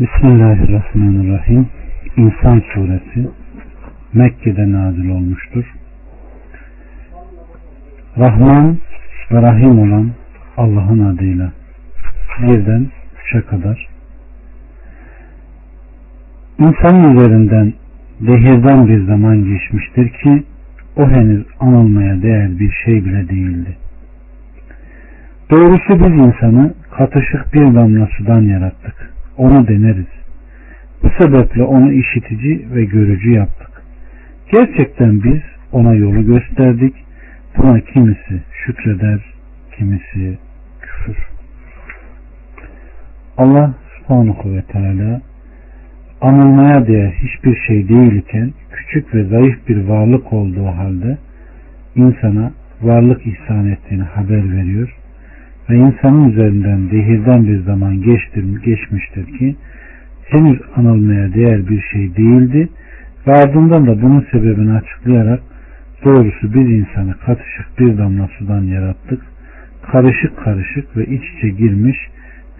Bismillahirrahmanirrahim. İnsan suresi Mekke'de nazil olmuştur. Rahman ve Rahim olan Allah'ın adıyla birden üçe kadar İnsanın üzerinden dehirden bir zaman geçmiştir ki o henüz anılmaya değer bir şey bile değildi. Doğrusu biz insanı katışık bir damla sudan yarattık. Onu deneriz. Bu sebeple onu işitici ve görücü yaptık. Gerçekten biz ona yolu gösterdik. Buna kimisi şükreder, kimisi küfür. Allah subhanahu ve teala anılmaya değer hiçbir şey değilken küçük ve zayıf bir varlık olduğu halde insana varlık ihsan ettiğini haber veriyor ve insanın üzerinden dehirden bir zaman geçtir, geçmiştir ki henüz anılmaya değer bir şey değildi ve ardından da bunun sebebini açıklayarak doğrusu biz insanı katışık bir damla sudan yarattık karışık karışık ve iç içe girmiş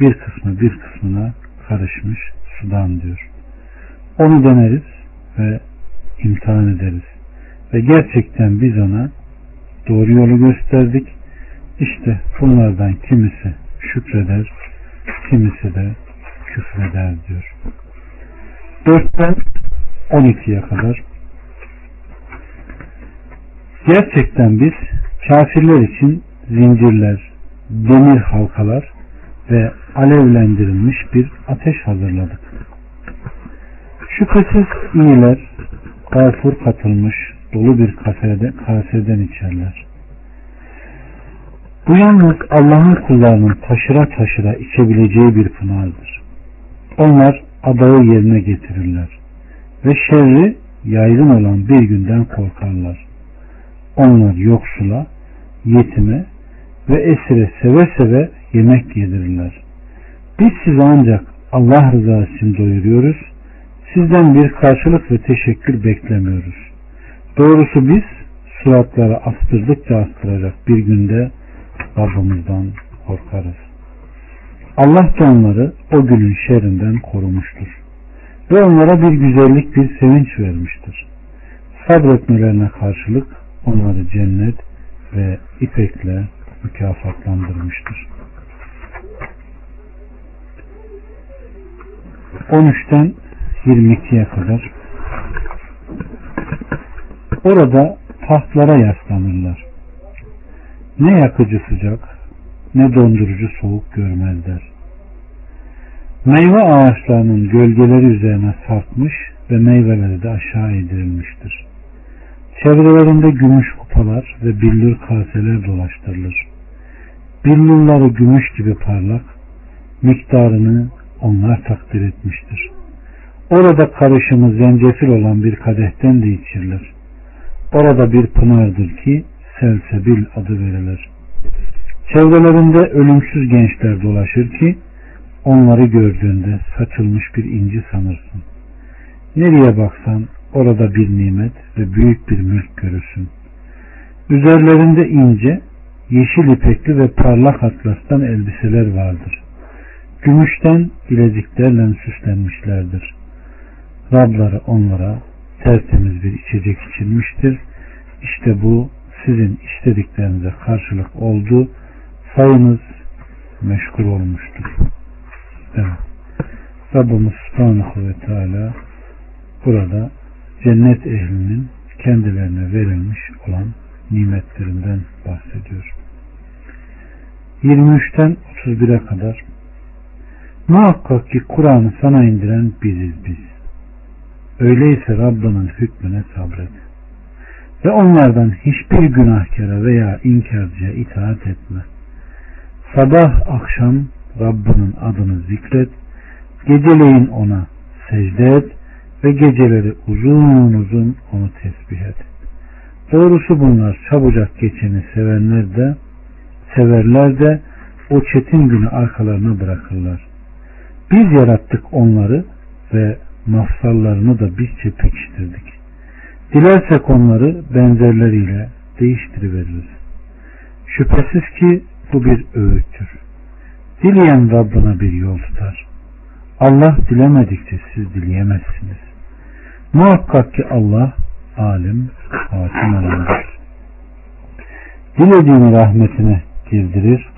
bir kısmı bir kısmına karışmış sudan diyor. Onu deneriz ve imtihan ederiz. Ve gerçekten biz ona doğru yolu gösterdik. İşte bunlardan kimisi şükreder, kimisi de küfreder diyor. 4'ten 12'ye kadar Gerçekten biz kafirler için zincirler, demir halkalar ve alevlendirilmiş bir ateş hazırladık. Şüphesiz iyiler gafur katılmış dolu bir kasede, kaseden içerler. Bu yalnız Allah'ın kullarının taşıra taşıra içebileceği bir pınardır. Onlar adağı yerine getirirler ve şerri yaygın olan bir günden korkarlar. Onlar yoksula, yetime ve esire seve seve yemek yedirirler. Biz sizi ancak Allah rızası için doyuruyoruz. Sizden bir karşılık ve teşekkür beklemiyoruz. Doğrusu biz suratları astırdıkça astıracak bir günde Rabbimizden korkarız. Allah da onları o günün şerrinden korumuştur. Ve onlara bir güzellik, bir sevinç vermiştir. Sabretmelerine karşılık onları cennet ve ipekle mükafatlandırmıştır. 13'ten 22'ye kadar orada tahtlara yaslanırlar. Ne yakıcı sıcak ne dondurucu soğuk görmezler. Meyve ağaçlarının gölgeleri üzerine sarkmış ve meyveleri de aşağı indirilmiştir. Çevrelerinde gümüş kupalar ve billur kaseler dolaştırılır. Billurları gümüş gibi parlak, miktarını onlar takdir etmiştir. Orada karışımı zencefil olan bir kadehten de içirilir. Orada bir pınardır ki selsebil adı verilir. Çevrelerinde ölümsüz gençler dolaşır ki onları gördüğünde saçılmış bir inci sanırsın. Nereye baksan orada bir nimet ve büyük bir mülk görürsün. Üzerlerinde ince, yeşil ipekli ve parlak atlastan elbiseler vardır. Gümüşten bileziklerle süslenmişlerdir. Rabları onlara tertemiz bir içecek içilmiştir. İşte bu sizin istediklerinize karşılık oldu. Sayınız meşgul olmuştur. Evet. Rabbimiz Subhanahu ve Teala burada cennet ehlinin kendilerine verilmiş olan nimetlerinden bahsediyor. 23'ten 31'e kadar Muhakkak ki Kur'an'ı sana indiren biziz biz. Öyleyse Rabbinin hükmüne sabret. Ve onlardan hiçbir günahkara veya inkarcıya itaat etme. Sabah akşam Rabbinin adını zikret. Geceleyin ona secde et ve geceleri uzun uzun onu tesbih et. Doğrusu bunlar çabucak geçeni sevenler de severler de o çetin günü arkalarına bırakırlar. Biz yarattık onları ve mafsallarını da bizce pekiştirdik. Dilersek onları benzerleriyle değiştiriveririz. Şüphesiz ki bu bir öğüttür. Dileyen Rabbına bir yol tutar. Allah dilemedikçe siz dileyemezsiniz. Muhakkak ki Allah alim, hakim olandır. Dilediğini rahmetine girdirir,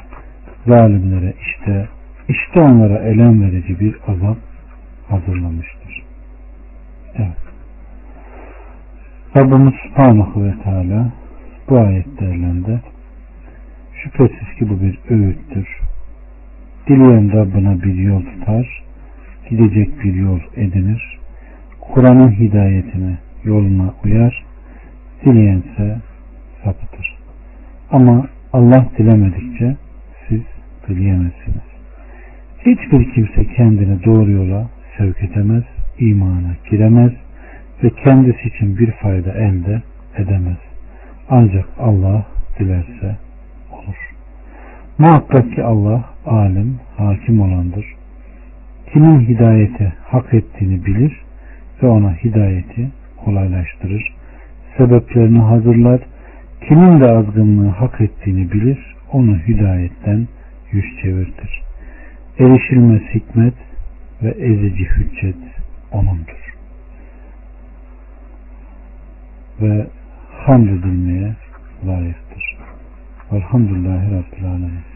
zalimlere işte işte onlara elem verici bir azap hazırlamıştır. Evet. Rabbimiz Subhanahu ve Teala bu ayetlerinde şüphesiz ki bu bir öğüttür. Dileyen Rabbına bir yol tutar, gidecek bir yol edinir. Kur'an'ın hidayetine, yoluna uyar, dileyense sapıtır. Ama Allah dilemedikçe siz dileyemezsiniz. Hiçbir kimse kendini doğru yola sevk edemez, imana giremez ve kendisi için bir fayda elde edemez. Ancak Allah dilerse olur. Muhakkak ki Allah alim, hakim olandır. Kimin hidayete hak ettiğini bilir ve ona hidayeti kolaylaştırır. Sebeplerini hazırlar. Kimin de azgınlığı hak ettiğini bilir, onu hidayetten yüz çevirtir. Erişilmez hikmet ve ezici hüccet O'nundur. Ve hamd edilmeye layıktır. Velhamdülillahi Rabbil Alemin.